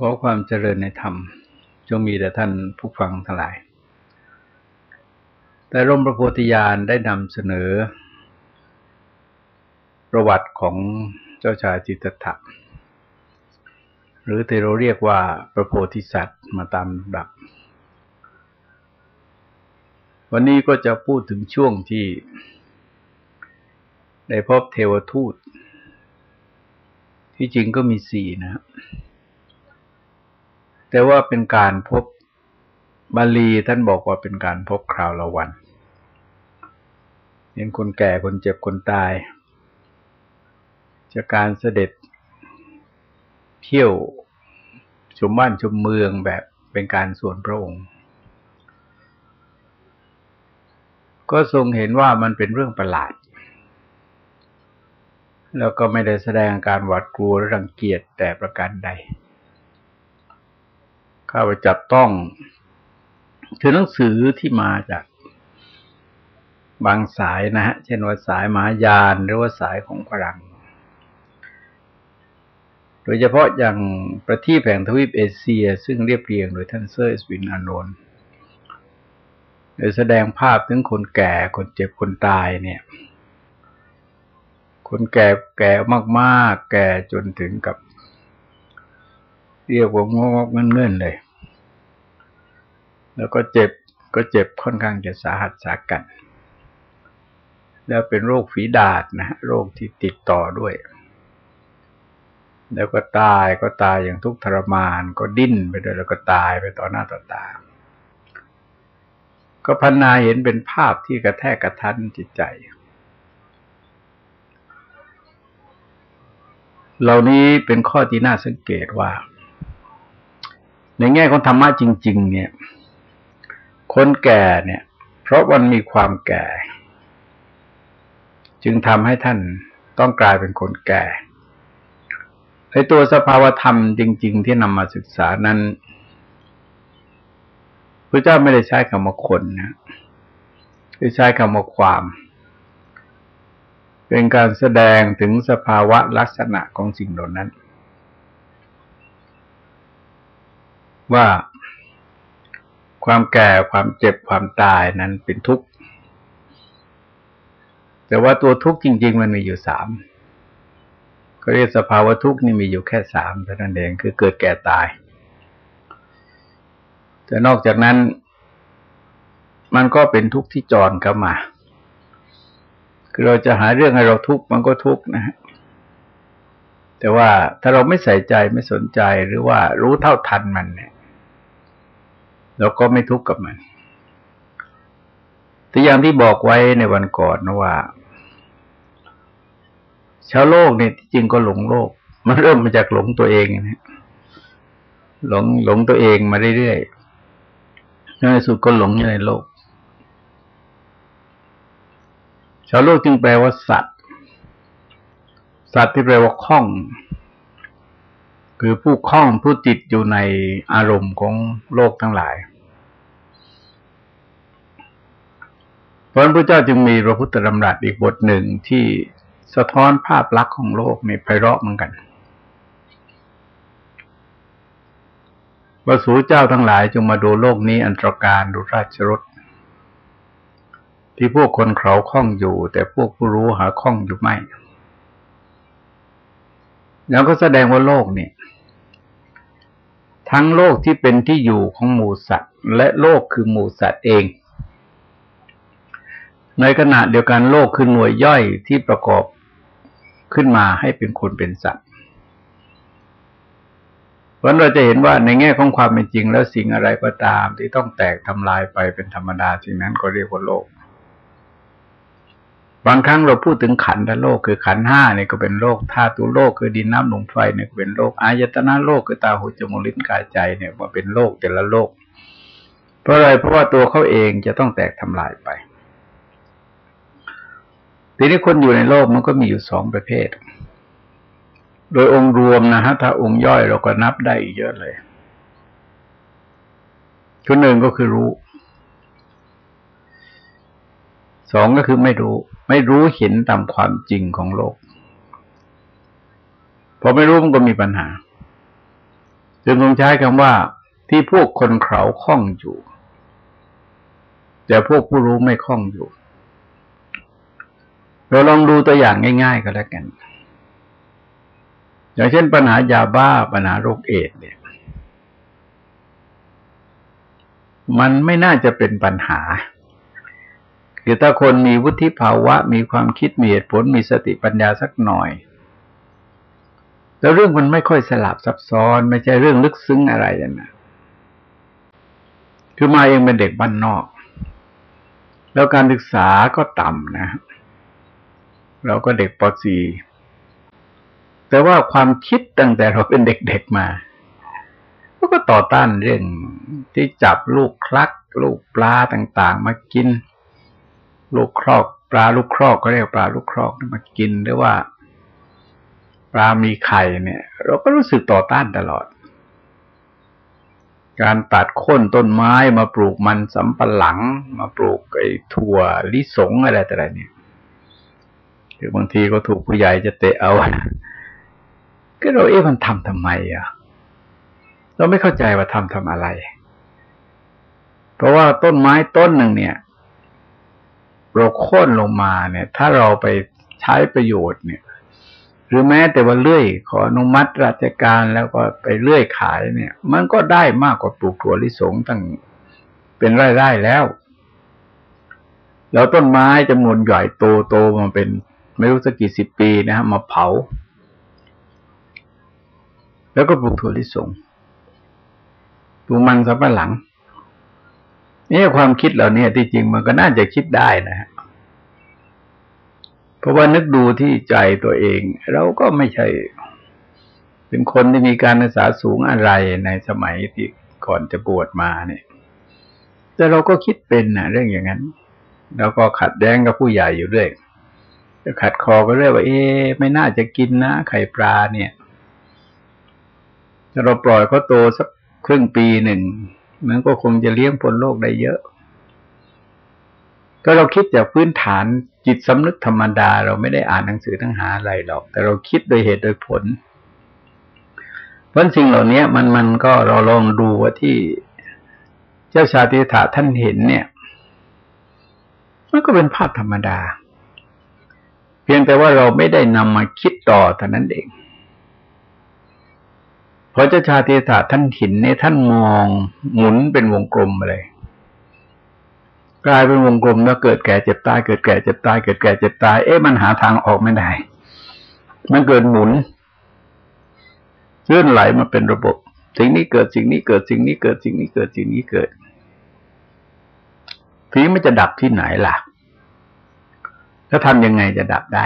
ขอความเจริญในธรรม จงมีแต่ท่านผู้ฟังทั้งหลาย แต่ร่มพระโพธิญาณได้นำเสนอ ประวัติของเจ้าชายจิตตถะหรือที่เราเรียกว่าพระโพธิสัตว์มาตามดับ วันนี้ก็จะพูดถึงช่วงที่ ได้พบเทวทูต ที่จริงก็มีสี่นะครับ แต่ว่าเป็นการพบบาลีท่านบอกว่าเป็นการพบคราวละวันเห็นคนแก่คนเจ็บคนตายจากการเสด็จเที่ยวชมบ้านชมเมืองแบบเป็นการส่วนพระองค์ ก็ทรงเห็นว่ามันเป็นเรื่องประหลาด แล้วก็ไม่ได้แสดงการหวาดกลัวหรังเกียจแต่ประการใด เข้าไปจับต้อง คือหนังสือที่มาจากบางสายนะฮะ เช่นว่าสายมหายานหรือว่าสายของพลังโดยเฉพาะอย่างประทีปแห่งทวีปเอเชีย ซึ่งเรียบเรียงโดยท่านเซอร์สวินอานนท์โดยแสดงภาพถึงคนแก่คนเจ็บคนตายเนี่ย คนแก่แก่มาก ๆ แก่จนถึงกับ เรียกว่างอกเงื่อนๆเลย แล้วก็เจ็บก็เจ็บค่อนข้างจะสาหัสสากัน แล้วเป็นโรคฝีดาษนะโรคที่ติดต่อด้วย แล้วก็ตายก็ตายอย่างทุกข์ทรมานก็ดิ้นไปด้วยแล้วก็ตายไปต่อหน้าต่อตา ก็พันนาเห็นเป็นภาพที่กระแทกกระทันจิตใจ เหล่านี้เป็นข้อที่น่าสังเกตว่า ในแง่ของธรรมะจริง ๆ เนี่ย คนแก่เนี่ย เพราะมันมีความแก่ จึงทำให้ท่านต้องกลายเป็นคนแก่ไอตัวสภาวธรรมจริง ๆ ที่นำมาศึกษานั้นพระเจ้าไม่ได้ใช้คำว่าคนนะคือใช้คำว่าความ เป็นการแสดงถึงสภาวะลักษณะของสิ่งเหล่านั้น ว่า ความแก่ความเจ็บความตายนั้นเป็นทุกข์ แต่ว่าตัวทุกข์จริง ๆ มันมีอยู่สามก็เรียกสภาวะทุกข์นี่มีอยู่แค่สามเท่านั้นเองคือเกิดแก่ตาย แต่นอกจากนั้น มันก็เป็นทุกข์ที่จรเข้ามา คือเราจะหาเรื่องให้เราทุกข์มันก็ทุกข์นะฮะแต่ว่าถ้าเราไม่ใส่ใจไม่สนใจหรือว่ารู้เท่าทันมันเนี่ย เราก็ไม่ทุกข์กับมันแต่อย่างที่บอกไว้ในวันก่อนนะว่า ชาวโลกเนี่ยที่จริงก็หลงโลก มันเริ่มมาจากหลงตัวเองนะหลงหลงตัวเองมาเรื่อยๆในสุดก็หลงอยู่ในโลก ชาวโลกจึงแปลว่าสัตว์ สัตว์ที่แปลว่าคล้อง คือผู้คล้องผู้ติดอยู่ในอารมณ์ของโลกทั้งหลาย เพราะพระเจ้าจึงมีพระพุทธดำรัสอีกบทหนึ่งที่สะท้อนภาพลักษณ์ของโลกในไพเราะเหมือนกันว่าสูเจ้าทั้งหลายจงมาดูโลกนี้อันตรการดูราชรถที่พวกคนเขาคล้องอยู่ แต่พวกผู้รู้หาคล้องอยู่ไม่ แล้วก็แสดงว่าโลกเนี่ย ทั้งโลกที่เป็นที่อยู่ของหมูสัตว์ และโลกคือหมูสัตว์เอง ในขณะเดียวกันโลกคือหน่วยย่อยที่ประกอบขึ้นมาให้เป็นคนเป็นสัตว์เพราะเราจะเห็นว่าในแง่ของความเป็นจริงแล้วสิ่งอะไรก็ตามที่ต้องแตกทำลายไปเป็นธรรมดาสิ่งนั้นก็เรียกว่าโลก บางครั้งเราพูดถึงขันธ์โลกคือขันธ์ห้าเนี่ยก็เป็นโลกธาตุโลกคือดินน้ำลมไฟเนี่ยเป็นโลกอายตนะโลกคือตาหูจมูกลิ้นกายใจเนี่ยมาเป็นโลกแต่ละโลก เพราะอะไรเพราะว่าตัวเขาเองจะต้องแตกทำลายไปทีนี้คนอยู่ในโลกมันก็มีอยู่สองประเภท โดยองค์รวมนะฮะถ้าองค์ย่อยเราก็นับได้อีกเยอะเลยคนหนึ่งก็คือรู้ สองก็คือไม่รู้ ไม่รู้เห็นตามความจริงของโลกพอไม่รู้มันก็มีปัญหาจึงคงใช้คำว่า ที่พวกคนเขาคล่องอยู่ แต่พวกผู้รู้ไม่คล่องอยู่ เราลองดูตัวอย่างง่าย ๆ ก็แล้วกัน อย่างเช่นปัญหายาบ้าปัญหาโรคเอดเนี่ย มันไม่น่าจะเป็นปัญหา คือถ้าคนมีวุฒิภาวะ มีความคิดมีเหตุผลมีสติปัญญาสักหน่อย แล้วเรื่องมันไม่ค่อยสลับซับซ้อน ไม่ใช่เรื่องลึกซึ้งอะไรนะคือมาเองเป็นเด็กบ้านนอก แล้วการศึกษาก็ต่ำนะ เราก็เด็กป .4 แต่ว่าความคิดตั้งแต่เราเป็นเด็กๆมาก็ต่อต้านเรื่องที่จับลูกคลัก ลูกปลาต่าง ๆ มากิน ลูกครอก ปลาลูกครอกก็เรียกปลาลูกครอกมากินหรือว่า ปลามีไข่เนี่ย เราก็รู้สึกต่อต้านตลอด การตัดโค่นต้นไม้มาปลูกมันสำปะหลัง มาปลูกไอ้ถั่วลิสงอะไรแต่ไรเนี่ยหรือบางทีก็ถูกผู้ใหญ่จะเตะเอาก็เราเอ๊ะมันทำทำไมอะ เราไม่เข้าใจว่าทำทำอะไร เพราะว่าต้นไม้ต้นหนึ่งเนี่ย เราโค่นลงมาเนี่ย ถ้าเราไปใช้ประโยชน์เนี่ย หรือแม้แต่ว่าเลื่อย ขออนุมัติราชการแล้วก็ไปเลื่อยขายเนี่ย มันก็ได้มากกว่าปลูกถั่วลิสงตั้งเป็นไร่ๆแล้ว แล้วต้นไม้จำนวนใหญ่โตโตมาเป็นไม่รู้สักกี่สิบปีนะฮะมาเผา แล้วก็ปลูกถั่วลิสงปลูกมันสำปะหลัง นี่ความคิดเหล่านี้ที่จริงมันก็น่าจะคิดได้นะฮะเพราะว่านึกดูที่ใจตัวเอง เราก็ไม่ใช่ เป็นคนที่มีการศึกษาสูงอะไรในสมัยที่ก่อนจะบวชมาเนี่ย แต่เราก็คิดเป็นนะเรื่องอย่างนั้น แล้วก็ขัดแย้งกับผู้ใหญ่อยู่ด้วยจะขัดคอก็เรื่อยว่า เอ๊ไม่น่าจะกินนะไข่ปลาเนี่ยถ้าเราปล่อยเขาโตสักครึ่งปีหนึ่ง มันก็คงจะเลี้ยงพ้นโลกได้เยอะ ก็เราคิดจากพื้นฐานจิตสำนึกธรรมดา เราไม่ได้อ่านหนังสือทั้งหาอะไรหรอก แต่เราคิดโดยเหตุโดยผล เพราะสิ่งเหล่านี้มันมันก็เราลองดูว่าที่เจ้าชาติถาท่านเห็นเนี่ย มันก็เป็นภาพธรรมดา เพียงแต่ว่าเราไม่ได้นำมาคิดต่อเท่านั้นเอง พระเจ้าชาติศาสตร์ท่านหินเนี่ยท่านมองหมุนเป็นวงกลมไปเลยกลายเป็นวงกลมแล้วเกิดแก่เจ็บตายเกิดแก่เจ็บตายเกิดแก่เจ็บตายเอ๊ะมันหาทางออกไม่ได้ มันเกิดหมุนเลื่อนไหลมาเป็นระบบ สิ่งนี้เกิดสิ่งนี้เกิดสิ่งนี้เกิดสิ่งนี้เกิดสิ่งนี้เกิดทีนี้มันจะดับที่ไหนล่ะแล้วทำยังไงจะดับได้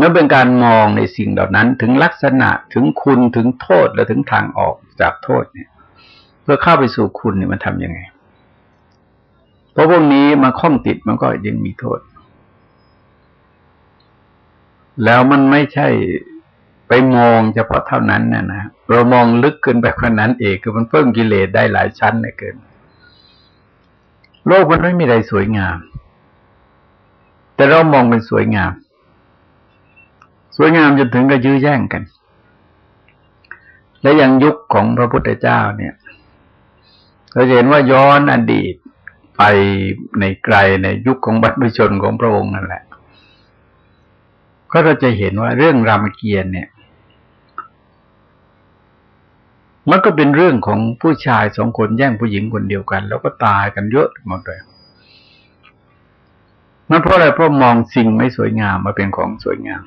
นั่นเป็นการมองในสิ่งเหล่านั้นถึงลักษณะถึงคุณถึงโทษและถึงทางออกจากโทษเนี่ย เพื่อเข้าไปสู่คุณเนี่ยมันทํำยังไง เพราะพวกนี้มาคล้องติดมันก็ยังมีโทษ แล้วมันไม่ใช่ไปมองเฉพาะเท่านั้นนะนะเรามองลึกขึ้นไปกว่านั้นเองคือมันเพิ่มกิเลสได้หลายชั้นเลยเกิน โลกมันไม่มีอะไรสวยงาม แต่เรามองเป็นสวยงาม สวยงามจนถึงกับยื้อแย่งกัน และยังยุคของพระพุทธเจ้าเนี่ย เราเห็นว่าย้อนอดีตไปในไกลในยุคของบรรพชนของพระองค์นั่นแหละ ก็เราจะเห็นว่าเรื่องรามเกียรติเนี่ยมันก็เป็นเรื่องของผู้ชายสองคนแย่งผู้หญิงคนเดียวกัน แล้วก็ตายกันเยอะหมดเลยมันเพราะอะไรเพราะมองสิ่งไม่สวยงามมาเป็นของสวยงาม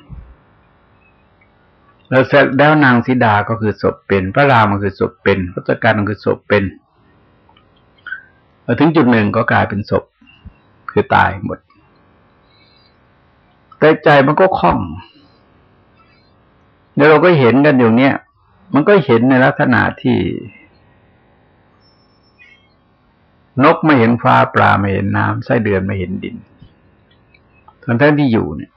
แล้วเสร็จแล้วนางสีดาก็คือศพเป็น พระรามก็คือศพเป็นพระจักรก็คือศพเป็นพอถึงจุดหนึ่งก็กลายเป็นศพคือตายหมด แต่ใจมันก็คล่องเดี๋ยวเราก็เห็นกันอยู่เนี่ย มันก็เห็นในลักษณะที่ นกไม่เห็นฟ้าปลาไม่เห็นน้ำไส้เดือนไม่เห็นดินทั้งที่อยู่เนี่ย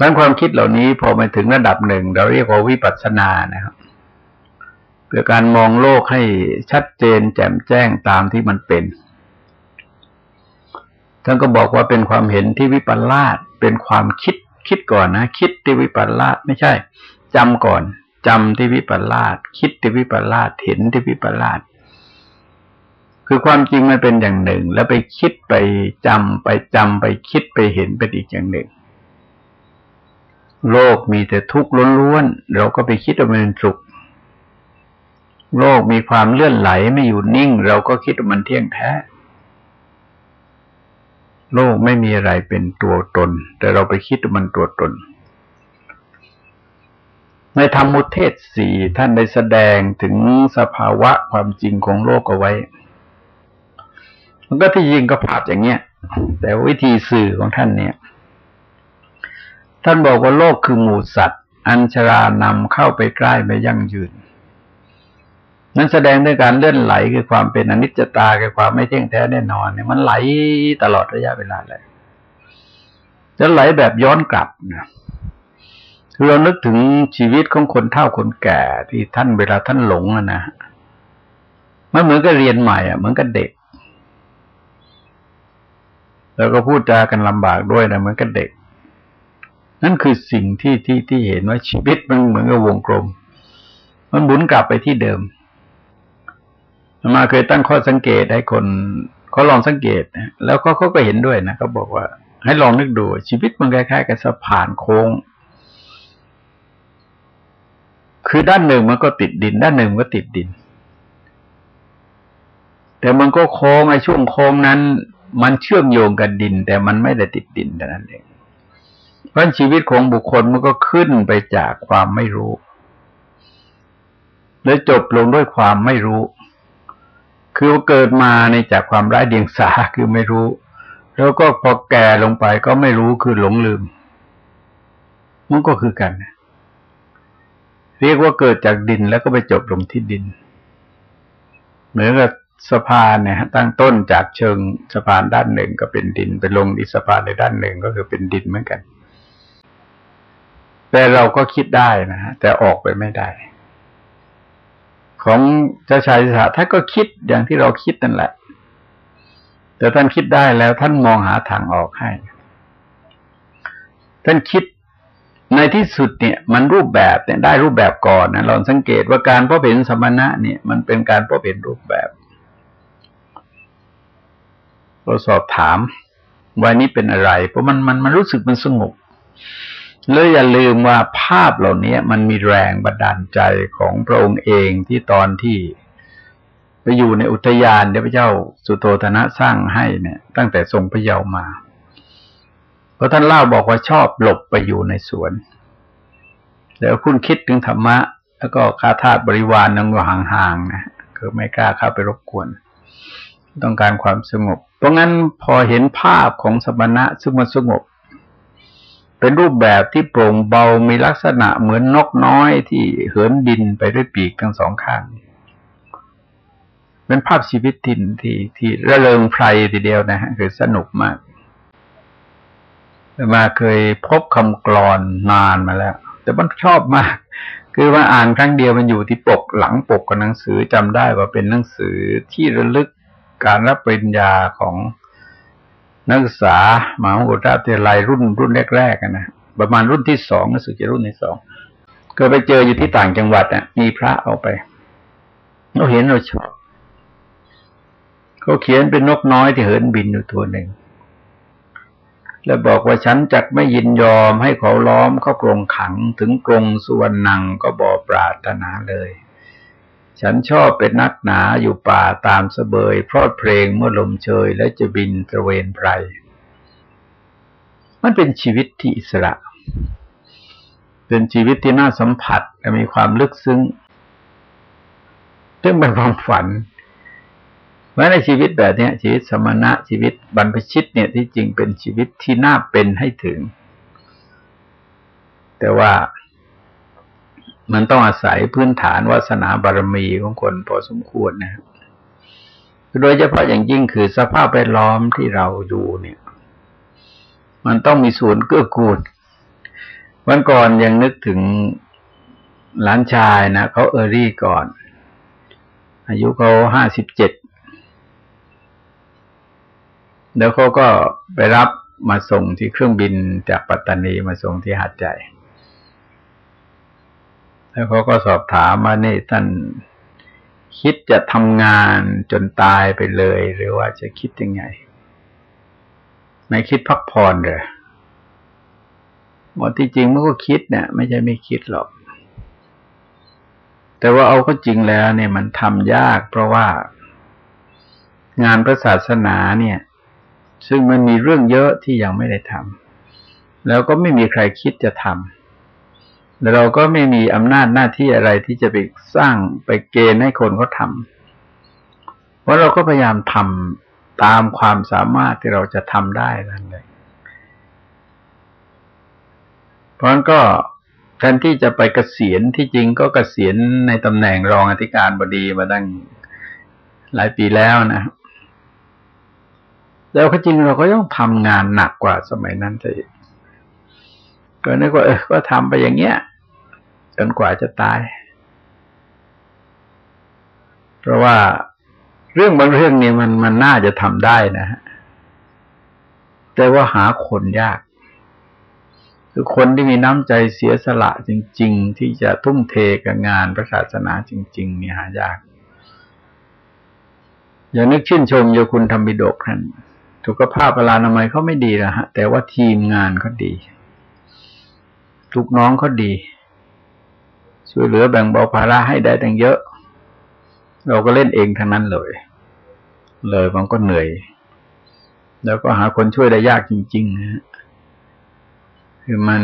นั้นความคิดเหล่านี้พอไปถึงระดับหนึ่ง เราเรียกว่าวิปัสสนานะครับเพื่อการมองโลกให้ชัดเจนแจ่มแจ้งตามที่มันเป็นท่านก็บอกว่าเป็นความเห็นที่วิปลาสเป็นความคิดคิดก่อนนะ คิดที่วิปลาสไม่ใช่จำก่อนจำที่วิปลาสคิดที่วิปลาสเห็นที่วิปลาสคือความจริงมันเป็นอย่างหนึ่ง แล้วไปคิดไปจำไปจำไปคิดไปเห็นเป็นอีกอย่างหนึ่ง โลกมีแต่ทุกข์ล้วนๆ เราก็ไปคิดว่ามันเป็นสุข โลกมีความเลื่อนไหลไม่อยู่นิ่ง เราก็คิดว่ามันเที่ยงแท้ โลกไม่มีอะไรเป็นตัวตน แต่เราไปคิดว่ามันตัวตน ในธรรมุเทศสี่ท่านได้แสดงถึงสภาวะความจริงของโลกเอาไว้ มันก็ที่ยิงก็ภาพอย่างเนี้ย แต่วิธีสื่อของท่านเนี่ย ท่านบอกว่าโลกคือหมูสัตว์ อัญชรานำเข้าไปใกล้ไม่ยั่งยืน นั้นแสดงด้วยการเลื่อนไหลคือความเป็นอนิจจตาคือความไม่เที่ยงแท้แน่นอนเนี่ยมันไหลตลอดระยะเวลาเลยจะไหลแบบย้อนกลับนะคือเรานึกถึงชีวิตของคนเฒ่าคนแก่ที่ท่านเวลาท่านหลงอะนะมันเหมือนกับเรียนใหม่อะเหมือนกับเด็ก แล้วก็พูดจากันลำบากด้วยนะเหมือนกับเด็ก นั่นคือสิ่งที่ที่ที่เห็นว่าชีวิตมันเหมือนกับวงกลม มันหมุนกลับไปที่เดิม มาเคยตั้งข้อสังเกตให้คนเขาลองสังเกตนะแล้วก็เขาก็เห็นด้วยนะเขาบอกว่า ให้ลองนึกดู ชีวิตมันคล้ายๆกับสะพานโค้ง คือด้านหนึ่งมันก็ติดดิน ด้านหนึ่งก็ติดดิน แต่มันก็โค้งไอ้ช่วงโค้งนั้น มันเชื่อมโยงกับดิน แต่มันไม่ได้ติดดินแต่นั้นเอง เพราะชีวิตของบุคคลมันก็ขึ้นไปจากความไม่รู้ แล้วจบลงด้วยความไม่รู้ คือเกิดมาในจากความไร้เดียงสาคือไม่รู้ แล้วก็พอแก่ลงไปก็ไม่รู้คือหลงลืม มันก็คือกัน เรียกว่าเกิดจากดินแล้วก็ไปจบลงที่ดิน เหมือนกับสะพานเนี่ยตั้งต้นจากเชิงสะพานด้านหนึ่งก็เป็นดิน ไปลงที่สะพานในด้านหนึ่งก็คือเป็นดินเหมือนกัน แต่เราก็คิดได้นะฮะแต่ออกไปไม่ได้ ของเจ้าชายสาท่านก็คิดอย่างที่เราคิดนั่นแหละ แต่ท่านคิดได้แล้วท่านมองหาทางออกให้ ท่านคิดในที่สุดเนี่ย มันรูปแบบเนี่ยได้รูปแบบก่อนนะลองสังเกตว่าการพบเห็นสมณะเนี่ย มันเป็นการพบเห็นรูปแบบเราสอบถามว่านี้เป็นอะไร เพราะมันมันมันรู้สึกมันสงบ เลยอย่าลืมว่าภาพเหล่านี้มันมีแรงบันดาลใจของพระองค์เองที่ตอนที่ไปอยู่ในอุทยานเดี๋ยวพระเจ้าสุโธธนะสร้างให้เนี่ย ตั้งแต่ทรงพระเยาว์มา เพราะท่านเล่าบอกว่าชอบหลบไปอยู่ในสวน แล้วคุณคิดถึงธรรมะ แล้วก็คาทาสบริวารนั่งอยู่ห่างๆนะคือไม่กล้าเข้าไปรบกวน ต้องการความสงบ เพราะงั้นพอเห็นภาพของสมณะซึ่งมันสงบ เป็นรูปแบบที่โปร่งเบามีลักษณะเหมือนนกน้อยที่เหินดินไปด้วยปีกทั้งสองข้างเป็นภาพชีวิตทินที่ที่ระเริงไพรทีเดียวนะฮะคือสนุกมากมาเคยพบคำกรอนนานมาแล้ว แต่มันชอบมาก คือว่าอ่านครั้งเดียวมันอยู่ที่ปกหลังปกกับหนังสือจำได้ว่าเป็นหนังสือที่ระลึกการรับปริญญาของ นักศึกษามหาวิทยาลัยรุ่นรุ่นแรกๆนะประมาณรุ่นที่สองนักศึกษารุ่นที่สองก็ไปเจออยู่ที่ต่างจังหวัดอะ มีพระเอาไปเราเห็นเราชอบเขาเขียนเป็นนกน้อยที่เหินบินอยู่ตัวหนึ่ง และบอกว่าฉันจักไม่ยินยอมให้เขาล้อมเข้ากรงขังถึงกรงสุวรรณังก็บอปราถนาเลย ฉันชอบเป็นนักหนาอยู่ป่าตามสเสบยพรอดเพลงเมื่อลมเชยและจะบินตระเวนไพร มันเป็นชีวิตที่อิสระ เป็นชีวิตที่น่าสัมผัสและมีความลึกซึ้งซึ่งเป็นความฝันเพราะในชีวิตแบบนี้ชีวิตสมณะชีวิตบรรพชิตเนี่ยที่จริงเป็นชีวิตที่น่าเป็นให้ถึง แต่ว่า มันต้องอาศัยพื้นฐานวาสนาบารมีของคนพอสมควรนะครับโดยเฉพาะอย่างยิ่งคือสภาพแวดล้อมที่เราอยู่เนี่ย มันต้องมีส่วนเกื้อกูลวันก่อนยังนึกถึงหลานชายนะเขาเออรี่ก่อน อายุเขาห้าสิบเจ็ดแล้วเขาก็ไปรับมาส่งที่เครื่องบินจากปัตตานีมาส่งที่หาดใหญ่ แล้วเขาก็สอบถามว่านี่ท่านคิดจะทำงานจนตายไปเลย หรือว่าจะคิดยังไง ไม่คิดพักผ่อนเลยว่าที่จริงมันก็คิดเนี่ย ไม่ใช่ไม่คิดหรอก แต่ว่าเอาก็จริงแล้ว เนี่ยมันทำยาก เพราะว่างานพระศาสนาเนี่ย ซึ่งมันมีเรื่องเยอะที่ยังไม่ได้ทำแล้วก็ไม่มีใครคิดจะทำ แล้วเราก็ไม่มีอำนาจหน้าที่อะไรที่จะไปสร้างไปเกณฑ์ให้คนเขาทำเพราะเราก็พยายามทำตามความสามารถที่เราจะทำได้นั่นเลยเพราะนั้นก็แทนที่จะไปเกษียณที่จริงก็เกษียณในตำแหน่งรองอธิการบดีมาตั้งหลายปีแล้วนะแล้วก็จริงเราก็ต้องทำงานหนักกว่าสมัยนั้นจะก็นึกว่าเออก็ทำไปอย่างเงี้ย จนกว่าจะตาย เพราะว่าเรื่องบางเรื่องนี่มันมันน่าจะทำได้นะฮะแต่ว่าหาคนยาก คือคนที่มีน้ำใจเสียสละจริง ๆ ที่จะทุ่มเทกับงานพระศาสนาจริงๆนี่หายาก อย่านึกชื่นชมโยคุณธรรมบิดกท่านสุขภาพเวลานามัยเขาไม่ดีนะฮะ แต่ว่าทีมงานเขาดี ทุกน้องเขาดี ช่วยเหลือแบ่งเบาภาระให้ได้ตั้งเยอะ เราก็เล่นเองทั้งนั้นเลย เลยมันก็เหนื่อย แล้วก็หาคนช่วยได้ยากจริงๆนะคือมัน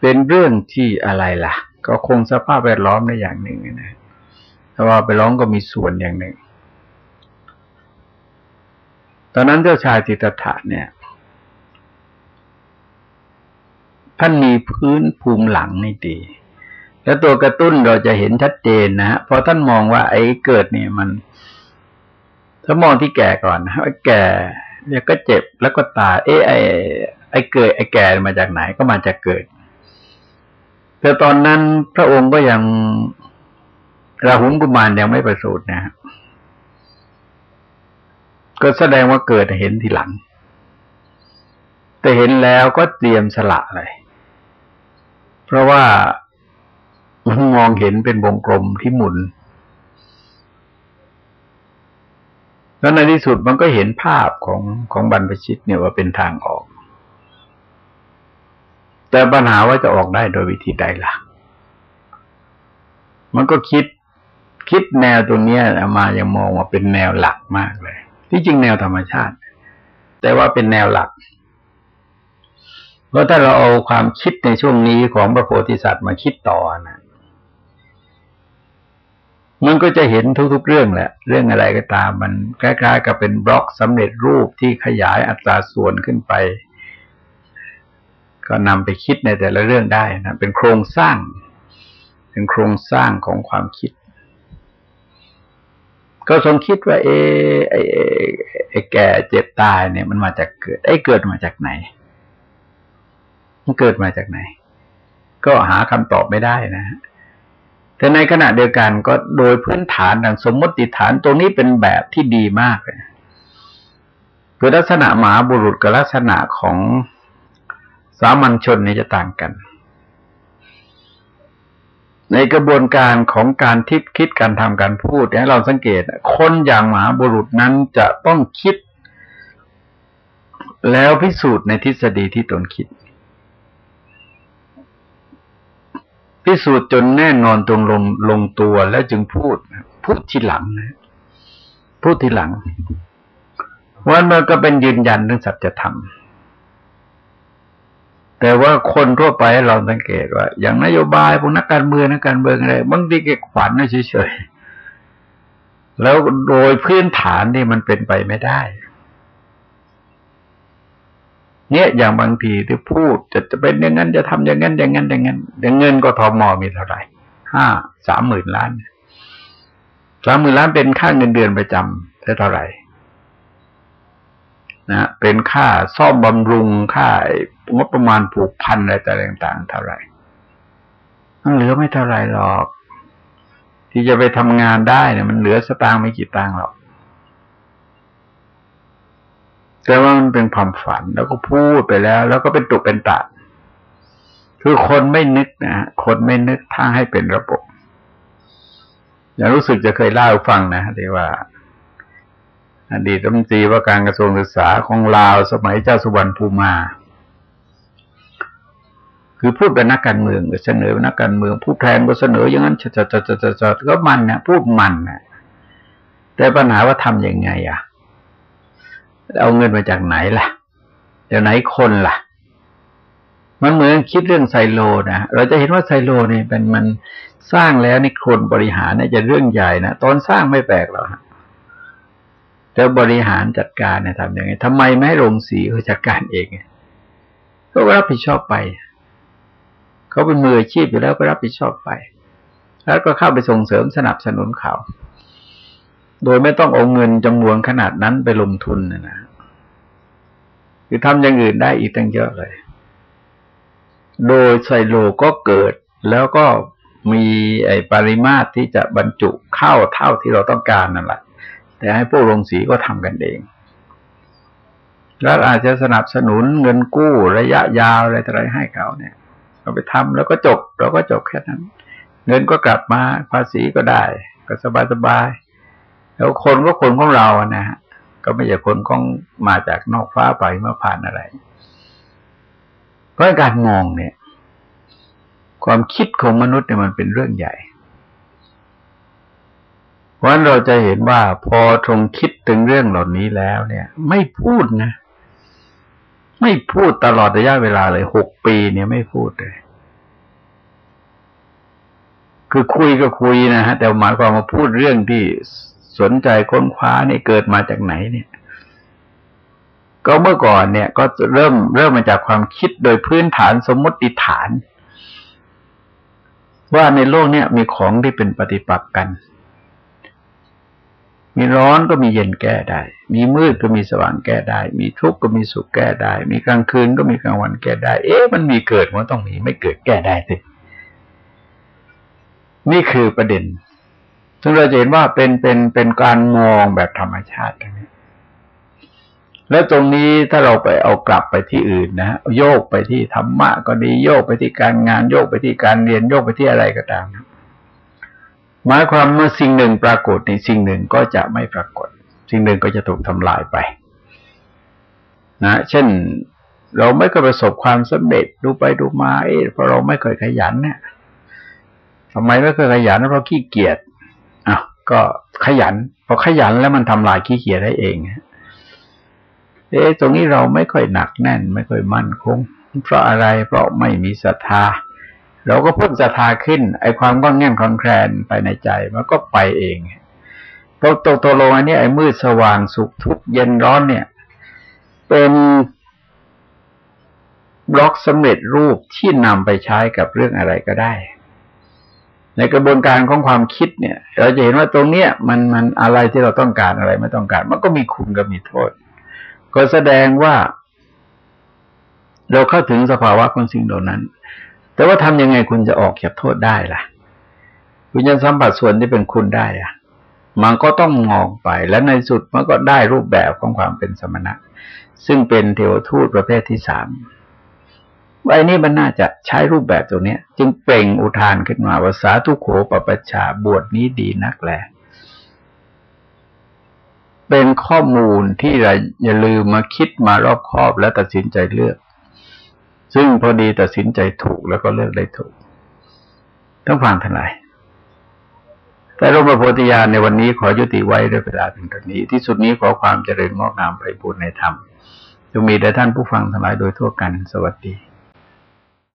เป็นเรื่องที่อะไรล่ะ ก็คงสภาพแวดล้อมได้อย่างหนึ่งนะแต่ว่าไปร้องก็มีส่วนอย่างหนึ่ง ตอนนั้นเจ้าชายติตถะเนี่ย ท่านมีพื้นภูมิหลังไม่ดี แล้วตัวกระตุ้นเราจะเห็นชัดเจนนะฮะพราะท่านมองว่าไอ้เกิดเนี่ยมัน ถ้ามองที่แก่ก่อนนะว่าแก่เนี่ยก็เจ็บแล้วก็ตายเอ้ไอ้ไอ้เกิด ไอ้แก่มาจากไหนก็มาจากเกิด แต่ตอนนั้นพระองค์ก็ยังราหุลกุมารยังไม่ประสูตินะก็แสดงว่าเกิดเห็นทีหลัง แต่เห็นแล้วก็เตรียมสละเลย เพราะว่ามองเห็นเป็นวงกลมที่หมุน แล้วในที่สุดมันก็เห็นภาพของของบรรพชิตเนี่ยว่าเป็นทางออก แต่ปัญหาว่าจะออกได้โดยวิธีใดล่ะ มันก็คิดคิดแนวตรงนี้มายังมองว่าเป็นแนวหลักมากเลย ที่จริงแนวธรรมชาติ แต่ว่าเป็นแนวหลัก เพราะถ้าเราเอาความคิดในช่วงนี้ของพระโพธิสัตว์มาคิดต่อนะมันก็จะเห็นทุก ๆ เรื่องแหละ เรื่องอะไรก็ตาม มันคล้ายๆกับเป็นบล็อกสำเร็จรูปที่ขยายอัตราส่วนขึ้นไป ก็นำไปคิดในแต่ละเรื่องได้นะเป็นโครงสร้าง เป็นโครงสร้างของความคิด ก็ทรงคิดว่า เอไอไอแก่เจ็บตายเนี่ย มันมาจากเกิดไอ้เกิดมาจากไหน มันเกิดมาจากไหน ก็หาคำตอบไม่ได้นะแต่ในขณะเดียวกันก็โดยพื้นฐานทางสมมติฐานตรงนี้เป็นแบบที่ดีมากเลยคือลักษณะหมาบุรุษกับลักษณะของสามัญชนนี่จะต่างกัน ในกระบวนการของการทิพคิดการทำการพูดให้เราสังเกต คนอย่างหมาบุรุษนั้นจะต้องคิด แล้วพิสูจน์ในทฤษฎีที่ตนคิด สูจน์จนแน่นอนตรงลงลงตัวแล้วจึงพูด พูดทีหลังนะพูดทีหลังวันมันก็เป็นยืนยันเรื่องสัจธรรมแต่ว่าคนทั่วไปเราสังเกตว่า อย่างนโยบายพวกนักการเมืองนักการเมืองอะไรบางทีแกขวัญเฉยๆแล้วโดยพื้นฐานนี่มันเป็นไปไม่ได้ เนี่ยอย่างบางทีที่พูดจะจะเป็นอย่างนั้นจะทำอย่างนั้นอย่างนั้นอย่างนั้นอย่างเงินก็ทอมอมีเท่าไหร่ห้าสามหมื่นล้านสามหมื่นล้านเป็นค่าเงินเดือนประจำเท่าไหร่นะเป็นค่าซ่อมบำรุงค่างบประมาณผูกพันอะไรต่างๆ เท่าไหร่มันเหลือไม่เท่าไหร่หรอก ที่จะไปทำงานได้เนี่ยมันเหลือสตางค์ไม่กี่ตังค์หรอก แต่ว่ามันเป็นความฝันแล้วก็พูดไปแล้ว แล้วก็เป็นตุเป็นตะคือคนไม่นึกนะคนไม่นึกถ้าให้เป็นระบบอย่างรู้สึกจะเคยเล่าฟังนะที่ว่า อดีตรัฐมนตรีว่าการกระทรวงศึกษาของลาวสมัยเจ้าสุวรรณภูมา คือพูดเป็นนักการเมืองเสนอเป็นนักการเมืองพูดแทนก็เสนออย่างนั้นจะจะจะจะจะก็มันนะพูดมันนะแต่ปัญหาว่าทํำยังไง อะ เอาเงินมาจากไหนล่ะเดี๋ยวไหนคนล่ะ มันเหมือนคิดเรื่องไซโลนะเราจะเห็นว่าไซโลเนี่ยเป็นมันสร้างแล้วนี่คนบริหารเนี่ยจะเรื่องใหญ่นะตอนสร้างไม่แปลกหรอกแต่บริหารจัดการเนี่ยทำยังไงทำไมไม่ให้โรงสีเขาจัดการเองก็รับผิดชอบไปเขาเป็นมืออาชีพอยู่แล้วก็รับผิดชอบไป แล้วก็เข้าไปส่งเสริมสนับสนุนเขา โดยไม่ต้องเอาเงินจำนวนขนาดนั้นไปลงทุนนะนะคือทำอย่างอื่นได้อีกตั้งเยอะเลย โดยไซโลก็เกิดแล้วก็มีไอ้ปริมาตรที่จะบรรจุเข้าเท่าที่เราต้องการนั่นแหละ แต่ให้พวกโรงสีก็ทำกันเองแล้วอาจจะสนับสนุนเงินกู้ระยะยาวอะไรต่ออะไรให้เขาเนี่ยเราไปทำแล้วก็จบเราก็จบแค่นั้น เงินก็กลับมาภาษีก็ได้ ก็สบายสบาย แล้วคนก็คนของเรานะฮะก็ไม่ใช่คนของมาจากนอกฟ้าไปเมื่อผ่านอะไร เพราะการมองเนี่ย ความคิดของมนุษย์เนี่ยมันเป็นเรื่องใหญ่ เพราะฉะนั้นเราจะเห็นว่าพอทรงคิดถึงเรื่องเหล่านี้แล้ว เนี่ย ไม่พูดนะ ไม่พูดตลอดระยะเวลาเลยหกปีเนี่ยไม่พูดเลยคือคุยก็คุยนะฮะแต่หมายความมาพูดเรื่องที่ สนใจค้นคว้านี่เกิดมาจากไหนเนี่ย ก็เมื่อก่อนเนี่ย ก็เริ่มเริ่มมาจากความคิดโดยพื้นฐานสมมติฐาน ว่าในโลกเนี้ยมีของที่เป็นปฏิปักษ์กัน มีร้อนก็มีเย็นแก้ได้ มีมืดก็มีสว่างแก้ได้ มีทุกข์ก็มีสุขแก้ได้ มีกลางคืนก็มีกลางวันแก้ได้ เอ๊ะมันมีเกิดมันต้องมีไม่เกิดแก้ได้สินี่คือประเด็น ซึ่งเราจะเห็นว่าเป็นเป็นเป็นการมองแบบธรรมชาติตรงนี้แล้วตรงนี้ถ้าเราไปเอากลับไปที่อื่นนะโยกไปที่ธรรมะก็ดีโยกไปที่การงานโยกไปที่การเรียนโยกไปที่อะไรก็ตามนะหมายความเมื่อสิ่งหนึ่งปรากฏในสิ่งหนึ่งก็จะไม่ปรากฏ สิ่งหนึ่งก็จะถูกทำลายไป นะ เช่น เราไม่เคยประสบความสำเร็จดูไปดูมาเอ๊ะเพราะเราไม่เคยขยันเนี่ยทำไมไม่เคยขยันเพราะขี้เกียจ ก็ขยันพอขยันแล้วมันทำลายขี้เกียจได้เองเอ๊ะตรงนี้เราไม่ค่อยหนักแน่น ไม่ค่อยมั่นคง เพราะอะไรเพราะไม่มีศรัทธา เราก็เพิ่มศรัทธาขึ้น ไอ้ความก้องแง่นคลอนแคลนไปในใจมันก็ไปเองพอตกตัวลงอันนี้ไอ้มืดสว่างสุขทุกข์เย็นร้อนเนี่ย เป็นบล็อกสำเร็จรูปที่นำไปใช้กับเรื่องอะไรก็ได้ ในกระบวนการของความคิดเนี่ย เราจะเห็นว่าตรงเนี้ยมันมันอะไรที่เราต้องการอะไรไม่ต้องการ มันก็มีคุณกับมีโทษ ก็แสดงว่า เราเข้าถึงสภาวะของสิ่งเหล่านั้น แต่ว่าทำยังไงคุณจะออกจากโทษได้ล่ะ คุณจะสัมผัสส่วนที่เป็นคุณได้อะมันก็ต้องมองไปและในสุดมันก็ได้รูปแบบของความเป็นสมณะ ซึ่งเป็นเทวทูตประเภทที่สาม ไอ้นี่มันน่าจะใช้รูปแบบตัวเนี้ย จึงเปล่งอุทานขึ้นมาว่าสาธุโขปปชาบวชนี้ดีนักแลเป็นข้อมูลที่เราอย่าลืมมาคิดมารอบคอบและตัดสินใจเลือก ซึ่งพอดีตัดสินใจถูกแล้วก็เลือกได้ถูก ต้องฟังทนายแต่ร่มโพธิญาณในวันนี้ขอยุติไว้ด้วยเวลาเพียงเท่านี้ ที่สุดนี้ขอความเจริญงอกงามไปบูรณนธรรมจงมีแด่ท่านผู้ฟังทั้งหลายโดยทั่วกันสวัสดี